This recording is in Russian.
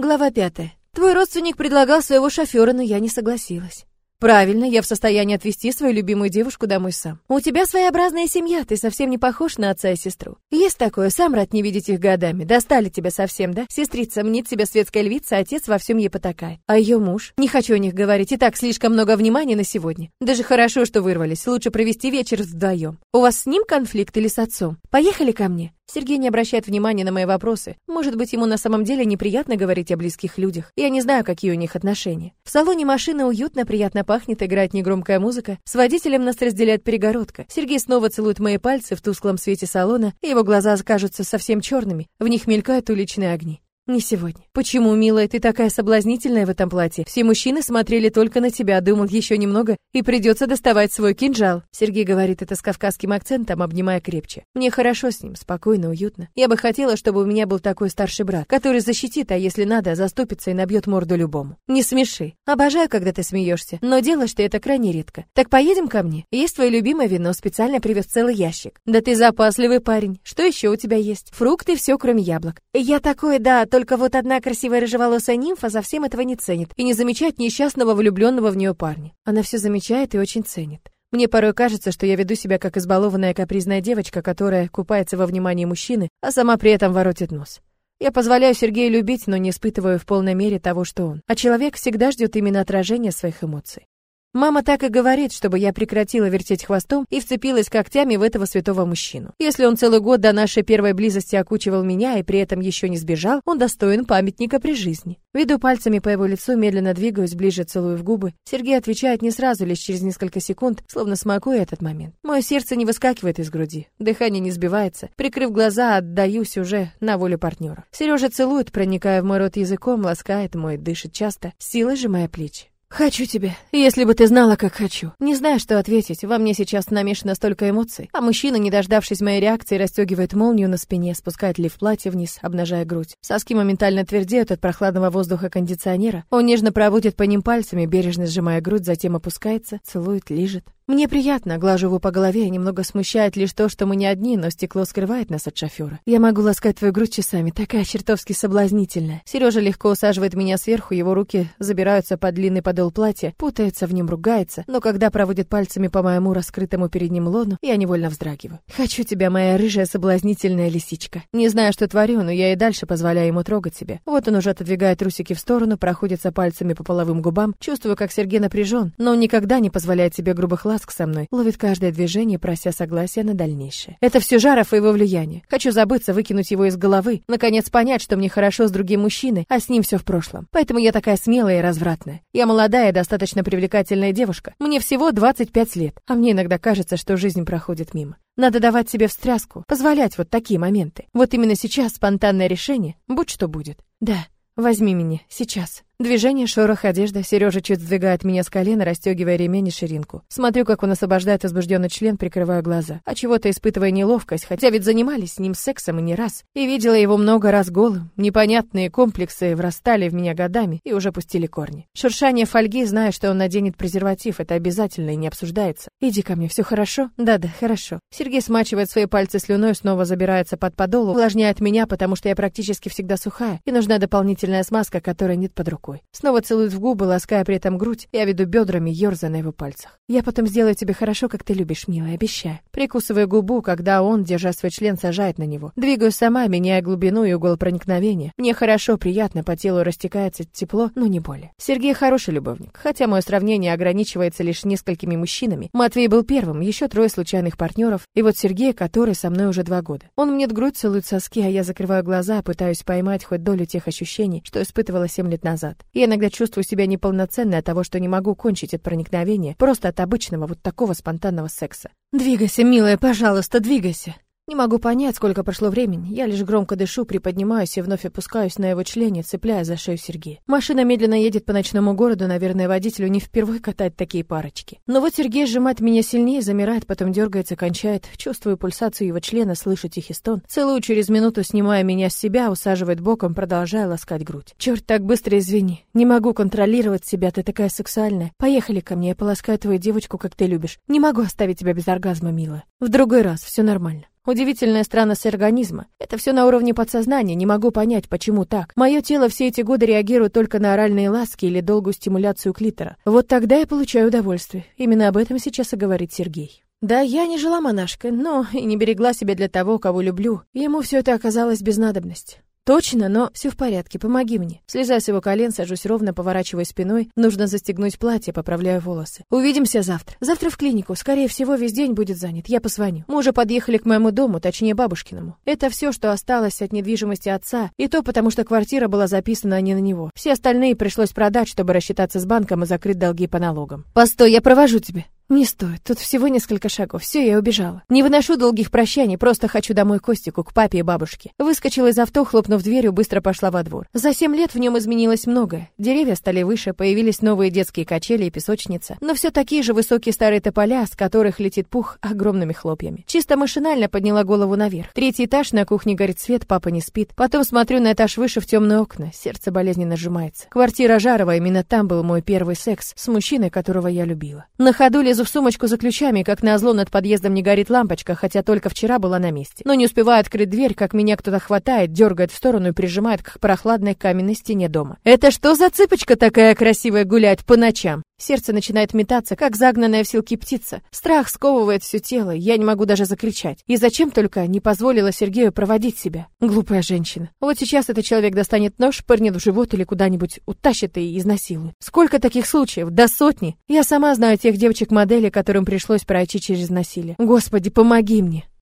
Глава пятая. Твой родственник предлагал своего шофера, но я не согласилась. Правильно, я в состоянии отвезти свою любимую девушку домой сам. У тебя своеобразная семья, ты совсем не похож на отца и сестру. Есть такое, сам рад не видеть их годами. Достали тебя совсем, да? Сестрица мнит себя светская львица, отец во всем ей потакает. А ее муж? Не хочу о них говорить, и так слишком много внимания на сегодня. Даже хорошо, что вырвались, лучше провести вечер вдвоем. У вас с ним конфликт или с отцом? Поехали ко мне. Сергей не обращает внимания на мои вопросы. Может быть, ему на самом деле неприятно говорить о близких людях. Я не знаю, какие у них отношения. В салоне машины уютно, приятно пахнет, играет негромкая музыка. С водителем нас разделяет перегородка. Сергей снова целует мои пальцы в тусклом свете салона, и его глаза кажутся совсем черными. В них мелькают уличные огни. Не сегодня. Почему, милая, ты такая соблазнительная в этом платье? Все мужчины смотрели только на тебя, думал еще немного, и придется доставать свой кинжал. Сергей говорит это с кавказским акцентом, обнимая крепче. Мне хорошо с ним, спокойно, уютно. Я бы хотела, чтобы у меня был такой старший брат, который защитит, а если надо, заступится и набьет морду любому. Не смеши. Обожаю, когда ты смеешься, но делаешь ты это крайне редко. Так поедем ко мне? Есть твое любимое вино, специально привез целый ящик. Да ты запасливый парень. Что еще у тебя есть? Фрукты, все, кроме яблок. Я такой, да, только только вот одна красивая рыжеволосая нимфа совсем этого не ценит и не замечает несчастного влюбленного в нее парня. Она все замечает и очень ценит. Мне порой кажется, что я веду себя как избалованная капризная девочка, которая купается во внимании мужчины, а сама при этом воротит нос. Я позволяю Сергею любить, но не испытываю в полной мере того, что он. А человек всегда ждет именно отражения своих эмоций. Мама так и говорит, чтобы я прекратила вертеть хвостом и вцепилась когтями в этого святого мужчину. Если он целый год до нашей первой близости окучивал меня и при этом еще не сбежал, он достоин памятника при жизни. Веду пальцами по его лицу, медленно двигаюсь, ближе целую в губы. Сергей отвечает не сразу, лишь через несколько секунд, словно смакуя этот момент. Мое сердце не выскакивает из груди, дыхание не сбивается. Прикрыв глаза, отдаюсь уже на волю партнера. Сережа целует, проникая в мой рот языком, ласкает мой, дышит часто, силой сжимая плечи. Хочу тебя. Если бы ты знала, как хочу. Не знаю, что ответить. Во мне сейчас намешано столько эмоций. А мужчина, не дождавшись моей реакции, расстегивает молнию на спине, спускает лиф платье вниз, обнажая грудь. Соски моментально твердеют от прохладного воздуха кондиционера. Он нежно проводит по ним пальцами, бережно сжимая грудь, затем опускается, целует, лижет. Мне приятно, глажу его по голове, немного смущает лишь то, что мы не одни, но стекло скрывает нас от шофера. Я могу ласкать твою грудь часами, такая чертовски соблазнительная. Сережа легко усаживает меня сверху, его руки забираются под длинный подол платья, путается в нем, ругается, но когда проводит пальцами по моему раскрытому перед ним лону, я невольно вздрагиваю. Хочу тебя, моя рыжая соблазнительная лисичка. Не знаю, что творю, но я и дальше позволяю ему трогать себя. Вот он уже отодвигает трусики в сторону, проходится пальцами по половым губам, чувствую, как Сергей напряжен, но он никогда не позволяет себе грубых ласк ласк со мной, ловит каждое движение, прося согласия на дальнейшее. Это все Жаров и его влияние. Хочу забыться, выкинуть его из головы, наконец понять, что мне хорошо с другим мужчиной, а с ним все в прошлом. Поэтому я такая смелая и развратная. Я молодая, достаточно привлекательная девушка. Мне всего 25 лет, а мне иногда кажется, что жизнь проходит мимо. Надо давать себе встряску, позволять вот такие моменты. Вот именно сейчас спонтанное решение, будь что будет. Да, возьми меня, сейчас. Движение, шорох, одежда. Сережа чуть сдвигает меня с колена, расстегивая ремень и ширинку. Смотрю, как он освобождает возбужденный член, прикрываю глаза. А чего-то испытывая неловкость, хотя ведь занимались с ним сексом и не раз. И видела его много раз голым. Непонятные комплексы врастали в меня годами и уже пустили корни. Шуршание фольги, зная, что он наденет презерватив, это обязательно и не обсуждается. Иди ко мне, все хорошо? Да-да, хорошо. Сергей смачивает свои пальцы слюной, снова забирается под подол, увлажняет меня, потому что я практически всегда сухая, и нужна дополнительная смазка, которой нет под рукой рукой. Снова целует в губы, лаская при этом грудь. Я веду бедрами, ерзая на его пальцах. Я потом сделаю тебе хорошо, как ты любишь, милая, обещаю. Прикусываю губу, когда он, держа свой член, сажает на него. Двигаю сама, меняя глубину и угол проникновения. Мне хорошо, приятно, по телу растекается тепло, но не более. Сергей хороший любовник, хотя мое сравнение ограничивается лишь несколькими мужчинами. Матвей был первым, еще трое случайных партнеров, и вот Сергей, который со мной уже два года. Он мне грудь целует соски, а я закрываю глаза, пытаюсь поймать хоть долю тех ощущений, что испытывала семь лет назад. Я иногда чувствую себя неполноценной от того, что не могу кончить от проникновения, просто от обычного вот такого спонтанного секса. «Двигайся, милая, пожалуйста, двигайся!» Не могу понять, сколько прошло времени. Я лишь громко дышу, приподнимаюсь и вновь опускаюсь на его члене, цепляя за шею Сергея. Машина медленно едет по ночному городу, наверное, водителю не впервые катать такие парочки. Но вот Сергей сжимает меня сильнее, замирает, потом дергается, кончает. Чувствую пульсацию его члена, слышу тихий стон. Целую через минуту, снимая меня с себя, усаживает боком, продолжая ласкать грудь. Черт, так быстро извини. Не могу контролировать себя, ты такая сексуальная. Поехали ко мне, я поласкаю твою девочку, как ты любишь. Не могу оставить тебя без оргазма, милая. В другой раз все нормально. Удивительная странность организма. Это все на уровне подсознания, не могу понять, почему так. Мое тело все эти годы реагирует только на оральные ласки или долгую стимуляцию клитора. Вот тогда я получаю удовольствие. Именно об этом сейчас и говорит Сергей. Да, я не жила монашкой, но и не берегла себя для того, кого люблю. Ему все это оказалось без надобности. Точно, но все в порядке, помоги мне. Слезая с его колен, сажусь ровно, поворачивая спиной. Нужно застегнуть платье, поправляю волосы. Увидимся завтра. Завтра в клинику. Скорее всего, весь день будет занят. Я позвоню. Мы уже подъехали к моему дому, точнее, бабушкиному. Это все, что осталось от недвижимости отца, и то потому, что квартира была записана не на него. Все остальные пришлось продать, чтобы рассчитаться с банком и закрыть долги по налогам. Постой, я провожу тебя. Не стоит, тут всего несколько шагов. Все, я убежала. Не выношу долгих прощаний, просто хочу домой Костику, к папе и бабушке. Выскочила из авто, хлопнув дверью, быстро пошла во двор. За семь лет в нем изменилось многое. Деревья стали выше, появились новые детские качели и песочница, но все такие же высокие старые тополя, с которых летит пух огромными хлопьями. Чисто машинально подняла голову наверх. Третий этаж, на кухне горит свет, папа не спит. Потом смотрю на этаж выше в темные окна, сердце болезненно сжимается. Квартира Жарова, именно там был мой первый секс с мужчиной, которого я любила. На ходу лезу в сумочку за ключами, как назло над подъездом не горит лампочка, хотя только вчера была на месте. Но не успеваю открыть дверь, как меня кто-то хватает, дергает в сторону и прижимает к прохладной каменной стене дома. Это что за цыпочка такая красивая гулять по ночам? Сердце начинает метаться, как загнанная в силки птица. Страх сковывает все тело, я не могу даже закричать. И зачем только не позволила Сергею проводить себя? Глупая женщина. Вот сейчас этот человек достанет нож, пырнет в живот или куда-нибудь утащит и изнасилует. Сколько таких случаев? До сотни. Я сама знаю тех девочек-моделей, которым пришлось пройти через насилие. Господи, помоги мне.